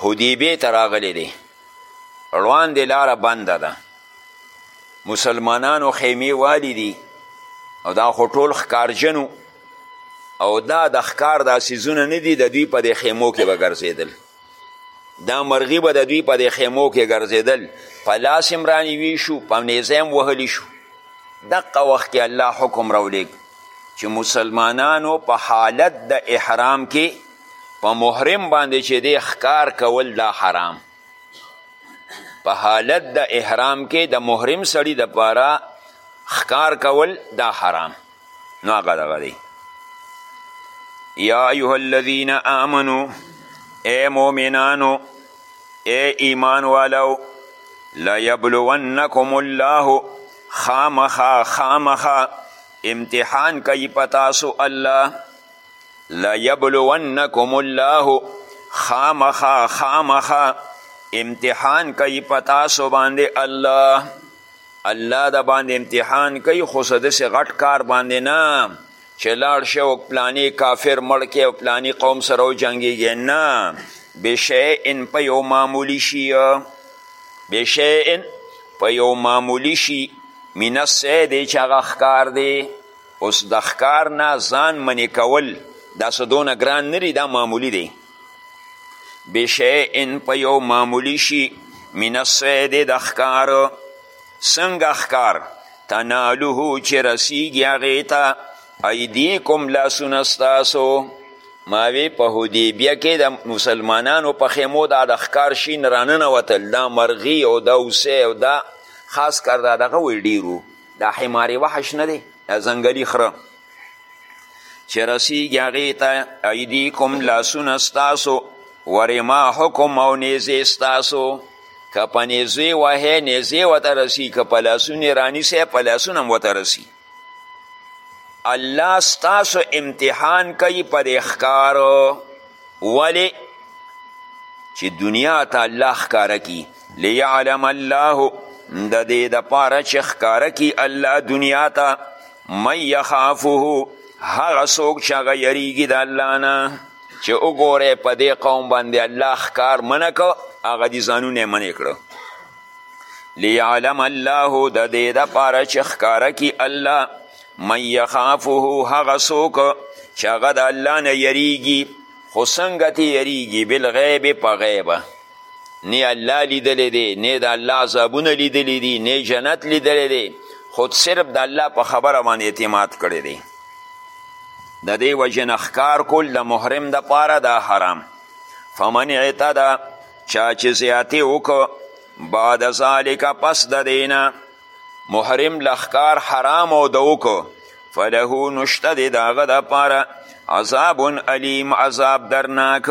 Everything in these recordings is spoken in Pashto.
حدیبې ته راغلی دی وړاندې لاره بنده ده مسلمانانو خیمې والی دي او دا خو ټول ښکارجنو او دا د ښکار دا سیزونه نه دي د دوی په دې خیمو کې به ګرځېدل دا مرغي به د دوی په دې خیمو کې ګرځېدل په لاس هم رانیوی شو په نیزه هم وهلی شو دقه وخت کې الله حکم راولیږ چې مسلمانانو په حالت د احرام کې په محرم باندې چې دی ښکار کول دا حرام په حالت د احرام کې د محرم سړي د پاره ښکار کول دا حرام نو هغه دغه دی یا ایها الذین آمنو ای مؤمنانو ای ایمان والو لیبلونکم الله خامخا خامخا امتحان کوي په تاسو الله لیبلونکم الله خامخا خامخا امتحان کوي په تاسو باندې الله الله د باندې امتحان کوي خو څه داسې غټ کار باندې نه چې لاړ شي او پلاني کافر مړ کړي او پلاني قوم سره وجنګېږي نه بشیئن په یو معمولي شي بشیئن په یو معمولي شي من السید چې هغه ښکار دی اوس دښکار نه ځان منې کول دا څه دونه ګران نه دی دا معمولی دی بشیئن په یو معمولی شي من الصید د ښکار څنګه ښکار تنالوه چې رسیږي هغې ته ایدیکم لاسونه ستاسو ماوی په حدیبیه کې د مسلمانانو په خیمو دا د ښکار شین راننوتل دا مرغی او دا اوسه او دا خاص کر دا دغه وی ډیرو دا حمار وحش نه دی دا ځنګلي خره چې رسیږي هغې ته ایدیکم لاسونه ستاسو ورماحکم او نیزې ستاسو که په نیزې وهې نیزې ورته رسي که په لاسونې رانیسې په لاسونه هم ورته رسي الله ستاسو امتحان کوي په دې ښکارو ولې چې دنیا ته الله ښکاره کړي لیعلم الله د دې د پاره چې ښکاره کی الله دنیا ته من یخافه هغه څوک چې هغه یریږي د الله نه چې وګوره په دې قوم باندې الله ښکار منه که هغه دي ځانونه منې کړه لیعلم الله د دې دپاره چې ښکاره کي الله من یخافه هغه څوک چې هغه د الله نه یریږي خو څنګه تې یریږي بالغیب په غیبه نه الله لیدلی دی نه د الله عذابونه لیدلی دي نه جنت لیدلی دی خود صرف د الله په خبره باندې اعتماد کړی دی د دې وجې نه ښکار کول د محرم د پاره دا حرام فمن اعتده چا چې زیاتې وکړه بعد ذالک پس د دې نه محرم له ښکار حرام او د وکړو فله نشته د هغه دپاره عذاب علیم عذاب درناک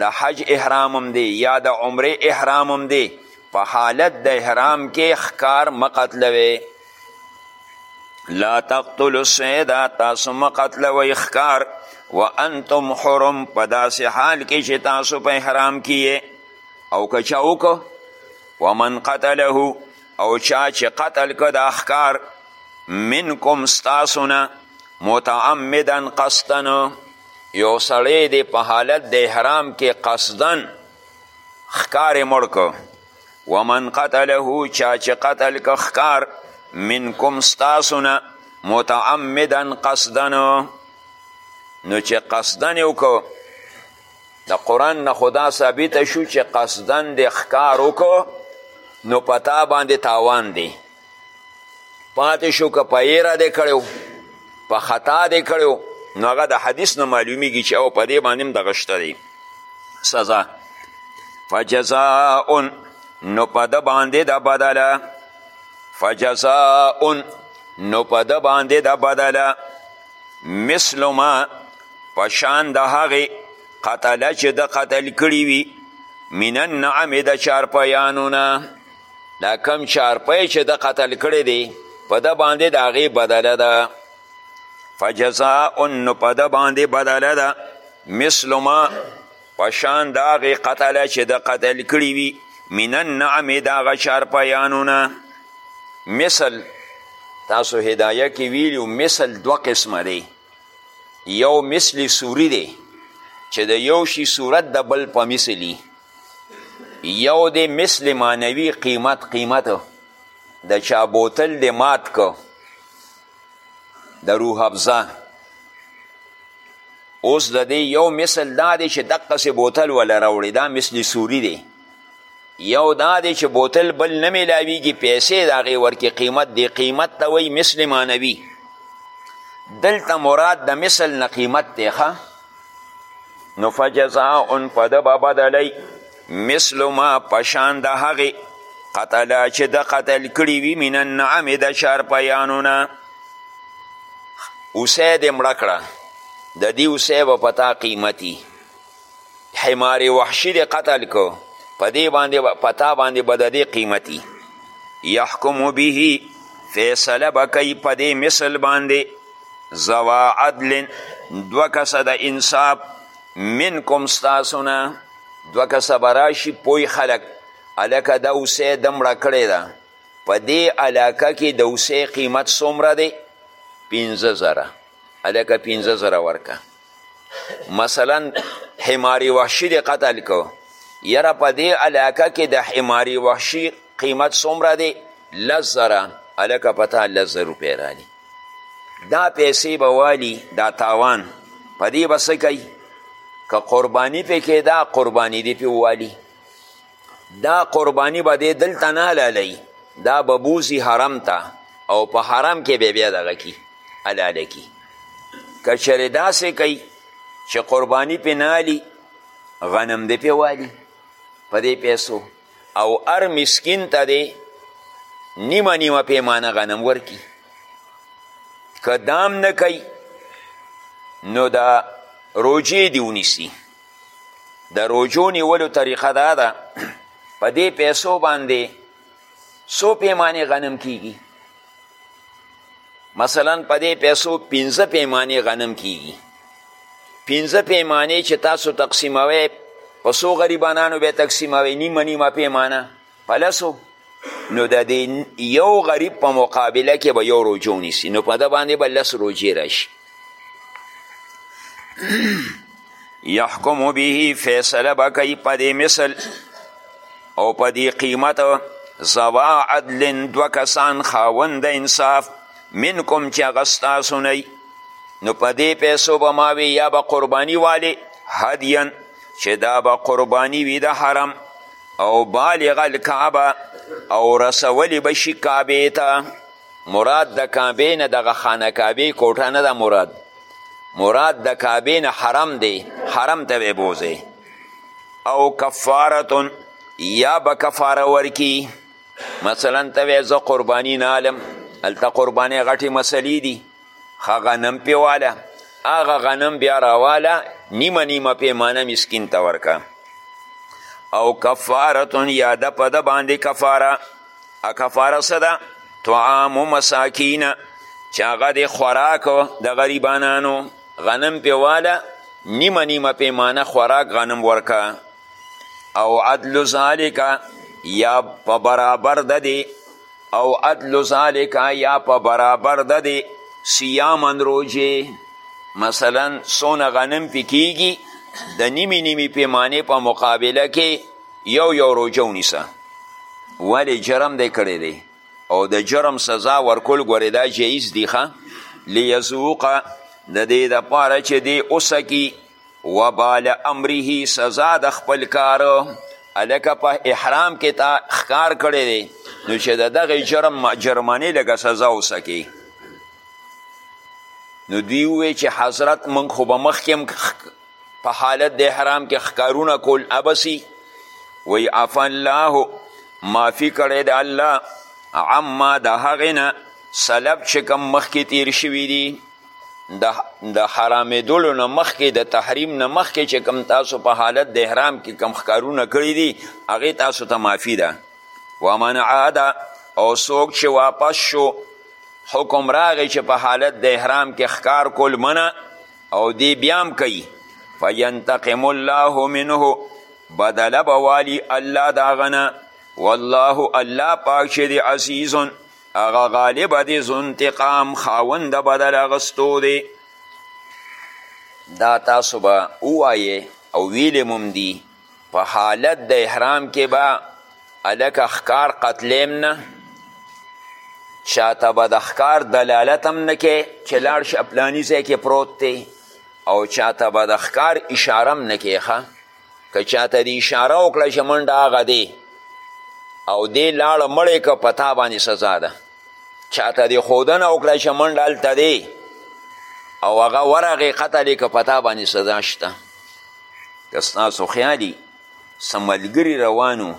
د حج احرام هم دی یا د عمره احرام هم دی په حالت د احرام کې ښکار مه قتلوې لا تقتلو سیده تاسو مه قتلوئ ښکار و انتم حرم په داسې حال کې چې تاسو په احرام کې او که چا وکړو ومن قتله او چا چې قتل که دا ښکار منکم ستاسو نه متعمدا قصدن یو سړی دی په حالت د احرام کې قصدن ښکار یې مړ که ومن قتله چا چې قتل که ښکار منکم ستاسو نه متعمدا قصدن نو چې قصدن یې وکړو د قرآن نه خدا ثابته شو چې قصدن د ښکار وکړو نو په تا باندې تاوان دی پاتې شو که په ایره دی کړی په خطا دی کړی نو هغه د حدیث نه معلومیږي چې او په دې باندې هم دغه شته دی سزا فجزاء نو په ده باندې د بدله فجزاء نو په ده باندې د بدله مثل ما په شان د هغې قتله چې د قتل کړي وي من النعم د چارپیانو نه دا کم چارپی چې د قتل کړی دی په ده باندې د هغې بدله ده فجزاء نو په ده باندې بدله ده مثل ما په شان د هغې قتله چې د قتل کړي وي من النعم د هغه چارپیانو نه مثل تاسو هدایه کې ویلي مثل دوه قسمه دی یو مثل سوری دی چې د یو شي صورت د بل په مثلي یو د مثل معنوي قیمت قیمت د چا بوتل د مات کو د روح افزا اوس د دې یو مثل دا دی چې دقسې بوتل وله راوړي دا مثل سوري دی یو دا دی چې بوتل بل نه میلاویږي پیسې د هغې ورکې قیمت دی قیمت ته وایي مثل معنوي دلته مراد د مثل نه قیمت دی ښه نو فجزاء په ده به بدلی مثل ما پشان د هغې قتلا چې د قتل کړي وي من النعم د شارپیانو نه اوسی دې مړه کړه د دې اوسی به په تا قیمتي حمار وحشي دې قتل کو په دې باندې په تا باندې به د دې قیمتي یحکم به فیصله به کوي په دې مثل باندې زوا عدل دو کس د انصاف منکم ستاسونه دو کس براشي پوی خلک هلکه دا اوسه د مړه کړې ده په دې علاقه کې د اوسه قیمت څومره دی پنځه زره هلکه پنځه زره ورکه مثلا حماری وحشی دی قتل کو یره په دې علاقه کې د حماری وحشی قیمت څومره دی لس زره هلکه په تا لس زر روپۍ رالي دا پیسې به والي دا تاوان په دې به څه کوي که قرباني پې کېده قرباني دې پې والي دا قربانی به دی دلته نه حلالوي دا به بوزي حرم ته او په حرم کې به بیا دغه کی حلاله کی که چېرې داسې کوي چې قربانی پې نه علي غنم دې پې والي په دې پیسو او هر مسکین ته دې نیمه نیمه پیمانه غنم ورکي که دام نه کوي نو دا روجې دې ونیسي د روژو نیولو طریقه دا ده په دې پیسو باندې څو پیمانې غنم کیږي مثلا په دې پیسو پنځه پیمانې غنم کیږي پنځه پیمانې چې تاسو تقسیموئ په څو غریبانانو به تقسیموئ نیمه نیمه پیمانه فلسو نو د دې یو غریب په مقابله کې به یو روجه ونیسي نو په ده باندې به لس روجې راشي یحکم به فیصله به کوي په دې مثل او په دې قیمت زوا عدل دوه کسان خاوند انصاف منکم چې هغه ستاسو نه نو په دې پیسو به ما وي یا به قرباني والې هدین چې دا به قرباني وي د حرم او بالغ الکعبه او رسولی بشي کعبې ته مراد د کعبې نه دغه خانه کعبې کوټه نه ده مراد مراد د کعبې نه حرم دی حرم ته به بوځې او کفارتون یا به کفاره ورکی مثلا ته وایې زه قرباني نه علم هلته قربانۍ غټې مسلې دي ښه غنم پې واله هغه غنم بیا راواله نیمه نیمه پیمانه مسکین ته ورکه او کفارتون یا د په د باندې کفاره ا کفاره څه ده طعام مساکین چې هغه د خوراک د غریبانانو غنم پې واله نیمه نیمه پیمانه خوراک غنم ورکه او عدل ذالک یا په برابر د دې او عدل ذالک یا په برابر د دی سیامن روجه مثلا سونه غنم پی کیږي د نیمی نیمی پیمانه په مقابله کې یو یو روجه ونیسه ولی جرم دی کړی دی او د جرم سزا ورکول ګورې دا جایز دی ښه لیذوقه د دې دپاره چې دی اوسکي وبال امره سزا د خپل کار الکه په احرام کې تا ښکار کړی دی نو چې د دغه جرم جرمنې لکه سزا وسکې نو دوی ووی چې حضرت موږ خو به مخکې په حالت د احرام کې ښکارونه کول ابسي وی عفا الله معافي کړی د الله عما د هغې نه سلب چې کوم مخکې تیر شوي دي د حرامېدلو نه مخکې د تحریم نه مخکې چې کم تاسو په حالت د احرام کې کم ښکارونه کړي دي هغې تاسو ته معافي ده ومن عاده او څوک چې واپس شو حکم راغی چې په حالت د احرام کې ښکار کول منه او دی بیا هم کوي فینتقم الله منه بدله به والي الله د هغه نه والله الله پاک چې دی عزیز هغه غالب دی ذوانتقام خاوند د بدل اخیستو دی دا تاسو به ووایې او ویلې مو هم دي په حالت د احرام کې به هلکه ښکار قتلیم نه چاته به د ښکار دلالت هم نه کې چې لاړ شه پلاني ځای کې پروت دی او چاته به د ښکار اشاره هم نه کې که چاته دې اشاره وکړه چې منډه هغه دی او دې لاړه مړې که په تا باندې سزا ده چاته دې ښودنه وکړه چې منډه هلته دی او هغه ورغې قتل یې که په تا باندې سزا شته که ستاسو خیالي څه ملګري روانو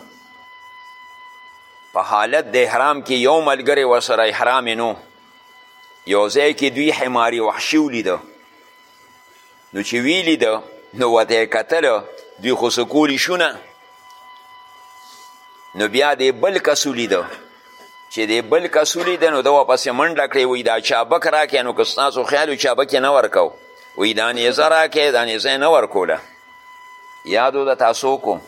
په حالت د احرام کې یو ملګری ورسره احرام نو یو ځای کې دوی حماري وحشي ولیده نو چې ویې لیده نو ورته یې کتله دوی خو څه کولی شو نه نو بیا دې بل کس ولیده چې دې بل کس ولیده نو ده ورپسې منډه کړې وایي دا چابک راکړې نو که ستاسو خیال و چابک یې نه ورکو وایي دا نیزه راکړې دا نیزه یې نه ورکوله یادو د تاسو کو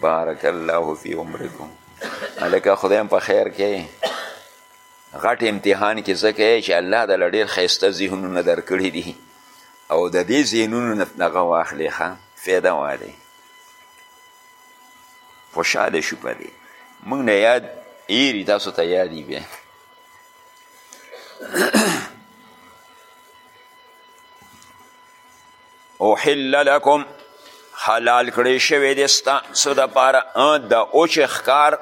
بارک الله فی عمرکم هلکه خدایم په خیر کې غټ امتحان کې ځکه یې چې الله د ډېر ښایسته ذهنونه درکړي دي او د دې ذهنونو نه دغه واخلې ښه فایده والې خوشحاله شو په دې موږ نه یاد ایري تاسو ته یادي بیا احل لکم حلال کړی شوی دی ستاسو دپاره د اوچ ښکار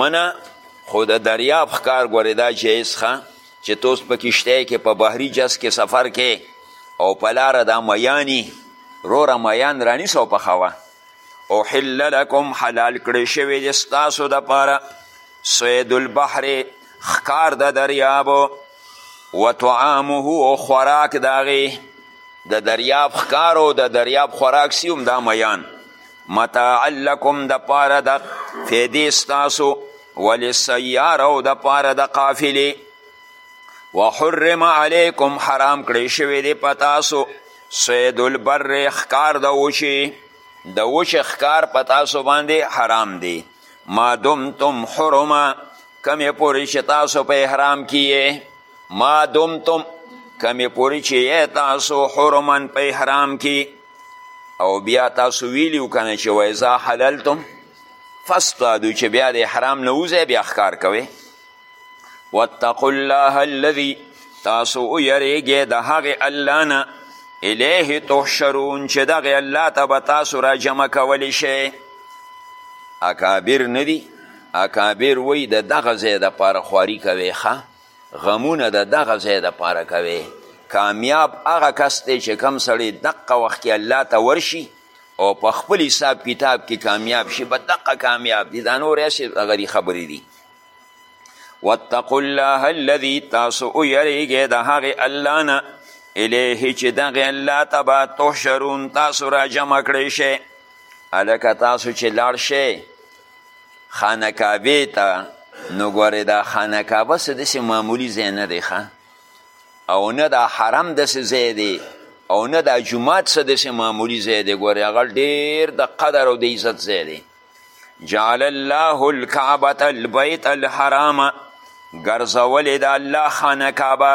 منه خو د دریاب ښکار ګورې دا جایز ښه چې توس په کشتی کې په بحري جز کې سفر کې او په لاره دا میانی روره میان رانیسه او پخوه احل لکم حلال کړی شوی دی ستاسو دپاره صید البحر ښکار د دریاب و طعامه او خوراک د هغې د دریاب ښکار او د دریاب خوراک سی هم دا میان متاعا لکم دپاره د فیدې ستاسو ولسیاره او دپاره د قافلې وحرم علیکم حرام کړی شوی دی په تاسو صید البر ښکار د وشي د وشي ښکار په تاسو باندې حرام دی ما دمتم حرما کمې پورې چې تاسو په احرام کې ما دمتم کمې پورې چې تاسو حرما په احرام کې او بیا تاسو ویلي وکنه چې وایزا حللتم فاستادو چې بیا د احرام نه وځئ بیا ښکار کوئ واتقوا الله الذي تاسو ویریږئ د هغې الله نه الیه تحشرون چې دغې الله ته به تاسو را جمع کولی شئ اکابر نه دي اکابر وی د دغه ځای دپاره خواري کوې ښه غمونه د دغه ځای دپاره کوې کامیاب هغه کس دی چې کم سړی دقه وخت کې الله ته ورشي او په خپل حساب کتاب کې کامیاب شي په دقه کامیاب دي دا نور هسې هغه خبرې دي واتقوا الله الذي تاسو ویریږئ د هغې الله نه الیه چې دغې الله ته به تحشرون تاسو را جمع کړی شئ هلکه تاسو چې لاړ شئ خانه کعبې ته نو ګورې دا خانه کعبه څه داسې معمولي ځای نه دی ښه او نه دا حرم داسې ځای دی او نه دا جومات څه داسې معمولي ځای دی ګورې هغه ډېر د قدر او د عزت ځای دی جعل الله الكعبة البيت الحرام ګرځولې د الله خانه کعبه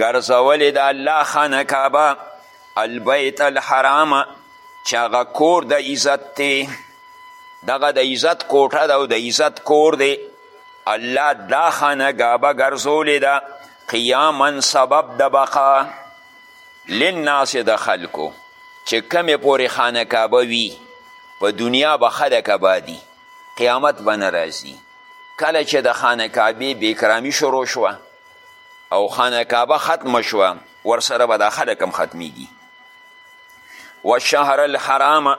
ګرځولې د الله خانه کعبه البيت الحرام چې هغه کور د عزت دی دغه د عزت کوټه ده او د عزت کور دی الله دا خانه کعبه ګرځولې ده قیاما سبب د بقا للناس د خلکو چې کمې پورې خانه کعبه وي په دنیا به خلک آبادي قیامت به نه راځي کله چې د خانه کعبې بېکرامي شروع شوه او خانه کعبه ختمه شوه ورسره به دا خلک هم ختمیږي والشهر الحرام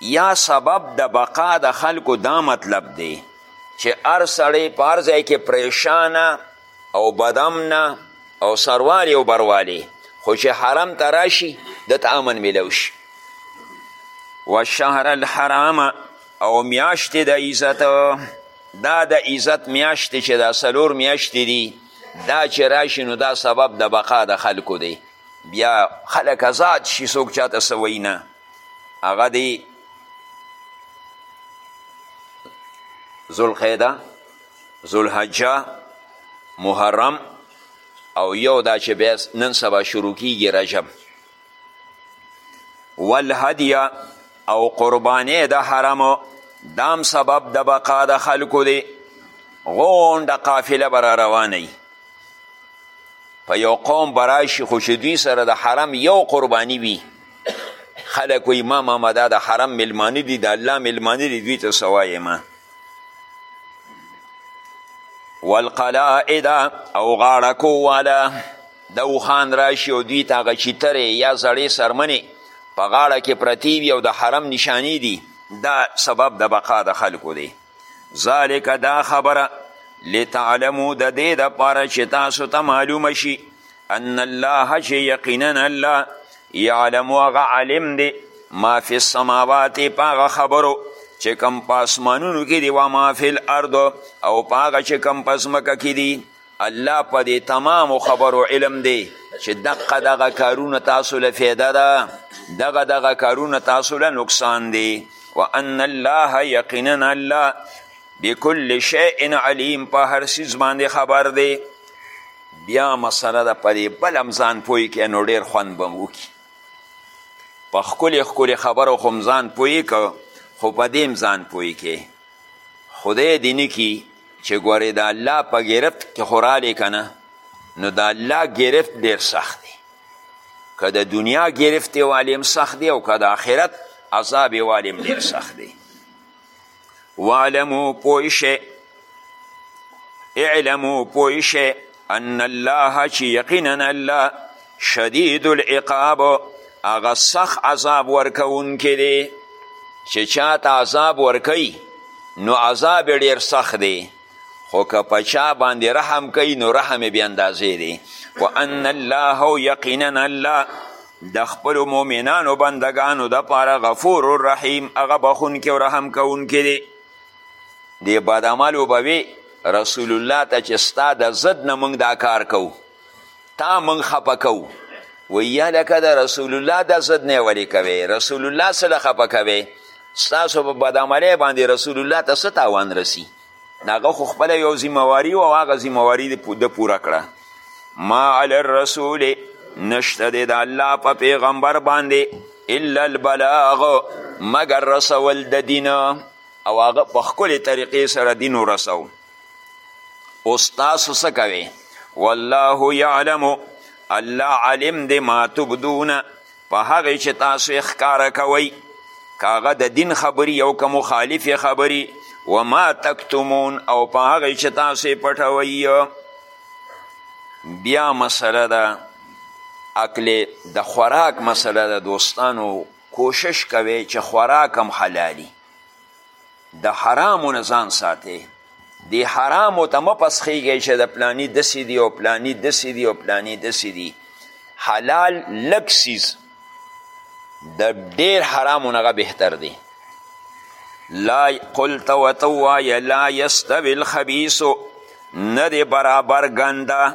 یا سبب د بقا د خلکو دا مطلب دی چې هر سړی په هر ځای کې پریشانه او بد امنه او سروالې او بروالې خو چې حرم ته راشي ده ته امن میلو شي والشهر الحرام او میاشتې د عزت دا د عزت میاشتې چې دا څلور میاشتې دي دا چې راشي نو دا سبب د بقا د خلکو دی بیا خلک ازاد شي څوک چاته څه وایي نه هغه دی ذوالقعده ذوالحجه محرم او یو دا چې بیا نن سبا شروع کیږي رجب والهدیه او قربانې د حرمو دام سبب د بقا د خلکو دی غونډه قافله به را روانه وي په یو قوم به راشي خو چې دوی سره د حرم یو قرباني وي خلک وایي ما ماما دا د حرم میلمانه دي د الله میلمانه دي دوی ته څه ما والقلائد او غاړکو والا د اوښان راشي او دوی ته هغه چیترې یا زړې سرمنې په غاړه کې پرتې وي او د حرم نشانې دي دا سبب د بقا د خلکو دی ذالک دا خبره لتعلمو د دې دپاره چې تاسو ته معلومه شي ان الله چې یقینا الله یعلم هغه عالم دی ما فی السماوات په هغه خبرو چې کم په اسمانونو کې دی و ما فی الارض او په هغه چې کم په ځمکه کې دی الله په دې تمامو خبرو علم دی چې دقه دغه کارونه تاسو له فایده ده دغه دغه کارونه تاسو له نقصان دی و ان الله یقینا الله بكل شیء علیم په هر څیز باندې خبر دی بیا مسله ده په دې بل هم ځان پوه کړي نو ډېر خوند به هم وکړي په ښکلې ښکلې خبرو خو هم ځان پوه که خو په دې هم ځان پوه کې خدای دې نه کي چې ګورې د الله په ګرفت کې خو رالی که نه نو د الله ګرفت ډېر سخت دی که د دنیا ګرفت یې والې هم سخت دی او که د آخرت عذاب یې والې هم ډېر سخت دی وعلمو پوه شئ اعلمو پوه شئ ان الله چې یقینا الله شدید العقاب هغه سخت عذاب ورکوونکی دی چې چاته عذاب ورکوي نو عذاب یې ډېر سخت دی خو که په چا باندې رحم کوي نو رحم یې بې اندازې دی و ان الله یقینا الله د خپلو مؤمنانو بندګانو دپاره غفور الرحیم هغه بخونکی او رحم کوونکی دی دې بد عملو به وي رسول الله ته چې ستا د ضد نه موږ دا کار کوو تا موږ خفه کوو وایي هلکه د رسول الله د ضد نه ولې کوې رسول الله سره خفه کوې ستاسو په بدعملۍ باندې رسول الله ته څه تاوان رسي هغه خو خپله یو ذمواري وه او هغه ذمواري د پوره کړه ما علی الرسول نشته دی د الله په پیغمبر باندې الا البلاغ مګر رسول د دین او هغه په ښکلې طریقې سره دین ورسو اوس تاسو څه کوئ والله یعلم الله علم دی ما تبدونه په هغې چې تاسو یې ښکاره کوئ که هغه د دین خبري او که مخالفې خبري و ما تکتمون او په هغې چې تاسو یې پټوئ بیا مسله ده اکل د خوراک مسله ده دوستانو کوشش کوئ چې خوراک هم حلالي د حرامو نه ځان ساتې دی حرامو ته مه پسخیږئ چې د پلانی دسې دي او پلانی دسې دي او پلانی دسې دي حلال لږ څیز د ډیر حرامو نه بهتر دی لا قلت ورته ووایه لا یستوي الخبیثو نه دی برابر ګنده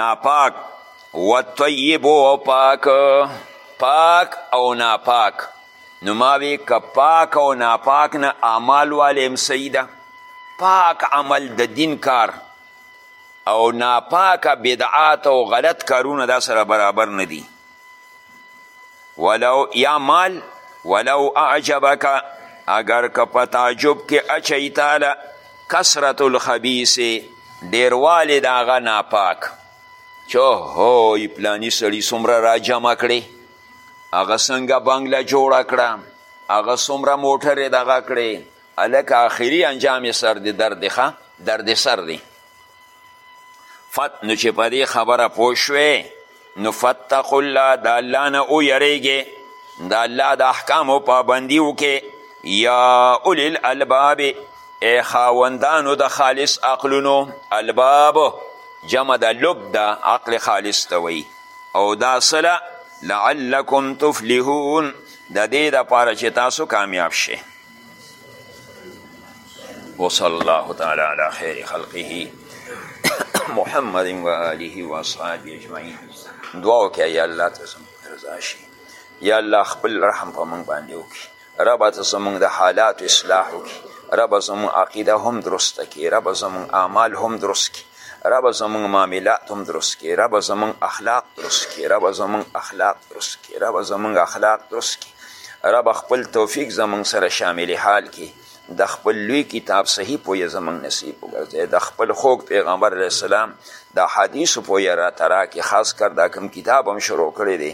ناپاک و طیب و پاک پاک او ناپاک نو ما وی که پاک او ناپاک نه اعمال والی هم صحیح ده پاک عمل د دین کار او ناپاک بدعات او غلط کارونه دا سره برابر نه دي ولو یا مال ولو اعجبک اگر که په تعجب کې اچوي تاله کثرت الخبیث ډیروالی د هغه ناپاک چه هوی پلانی سړي څومره راجمع کړې هغه څنګه بنګله جوړه کړه هغه څومره موټرې دغه کړې هلکه آخري انجام یې سر دی درد دی ښه درد سر دی فت نو چې په دې خبره پوه شوې نو فتقو الله د الله نه ویریږې د الله د احکامو پابندي وکې یا اولی الالباب ای خاوندانو د خالص عقلونو الباب جمع د لب ده عقل خالص ته وایي او دا سله لعلکم تفلحون د دې لپاره چې تاسو کامیاب شئ وصلی الله تعالی علی خیر خلقه محمد و آله و اصحابه اجمعین دعا وکړه یا الله ته زموږ رضا شي یا الله خپل رحم په موږ باندې وکړي ربه ته زمونږ د حالات اصلاح وکړي ربه زمونږ عقیده هم درسته کړي ربه زمونږ اعمال هم درست کړي ربه زمونږ معاملات هم درست کړي ربه زمونږ اخلاق درست کړي ربه زمونږ اخلاق درست کړي ربه زمونږ اخلاق درست کړي ربه خپل توفیق زمونږ سره شامل حال کړي د خپل لوی کتاب صحیح پوهه زمونږ نصیب وګرځي د خپل خوږ پیغمبر علیه السلام د حدیثو پوهه راته راکړي خاص کر دا کوم کتاب هم شروع کړی دی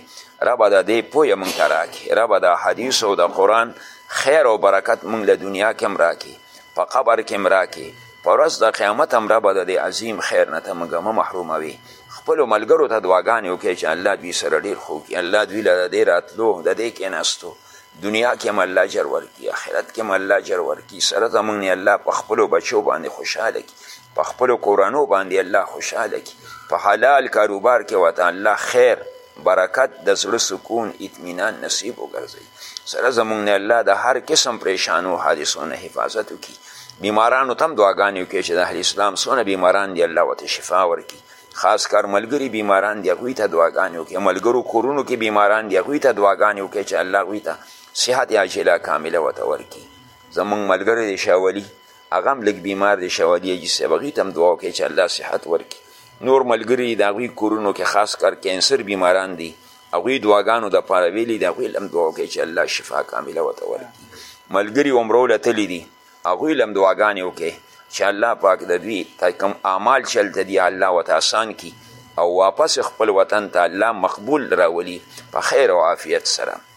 ربه د دې پوهه مونږ ته راکړي ربه د حدیث او د قرآن خیر او برکت مونږ له دنیا کې هم راکړي په قبر کې هم راکړي په ورځ د قیامت هم ربه د دې عظیم خیر نه ته مونږ مه محروموي خپلو ملګرو ته دعاګانې وکړي چې الله دوی سره ډېر ښه وکړي الله دوی له د دې راتلو د دې کېناستو دنیا کې هم الله اجر ورکړي آخرت کې هم الله اجر ورکړي سره زمونږ نه الله په خپلو بچو باندې خوشحاله کړي په خپلو کورنو باندې الله خوشحاله کړي په حلال کاروبار کې ورته الله خیر برکت د زړه سکون اطمینان نصیب وګرځي سره زمونږ نه الله د هر قسم پریشانو حادثو نه حفاظت وکړي بیمارانو ته هم دعاګانې وکړي چې د اهل اسلام څونه بیماران دي الله ورته شفا ورکړي خاص کار ملګري بیماران دي هغوی ته دعاګانې وکړي ملګرو کورونو کې بیماران دي هغوی ته دعاګانې وکړي چې الله هغوی ته صحت عاجله کامله ورته ورکړي زمونږ ملګری دی شاولي هغه هم لږ بیمار دی شوالي حاجي صاحب هغوی ته هم دعا وکړئ چې الله صحت ورکړي نور ملګري د هغوی کورونو کې خاص کر کینسر بیماران دي هغوی دعاګانو دپاره ویلي دي هغوی له هم دعا وکړئ چې الله شفا کامله ورته ورکړي ملګري عمرو له تللي دي هغوی له هم دعاګانې وکړئ چې الله پاک د دوی کوم اعمال چې هلته دي الله ورته اسان کړي او واپس خپل وطن ته الله مقبول راولي په خیر او عافیت سره